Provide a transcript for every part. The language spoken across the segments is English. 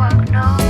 work, no.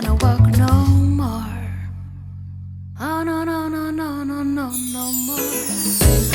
Gonna walk no more. Oh no no no no no no no more.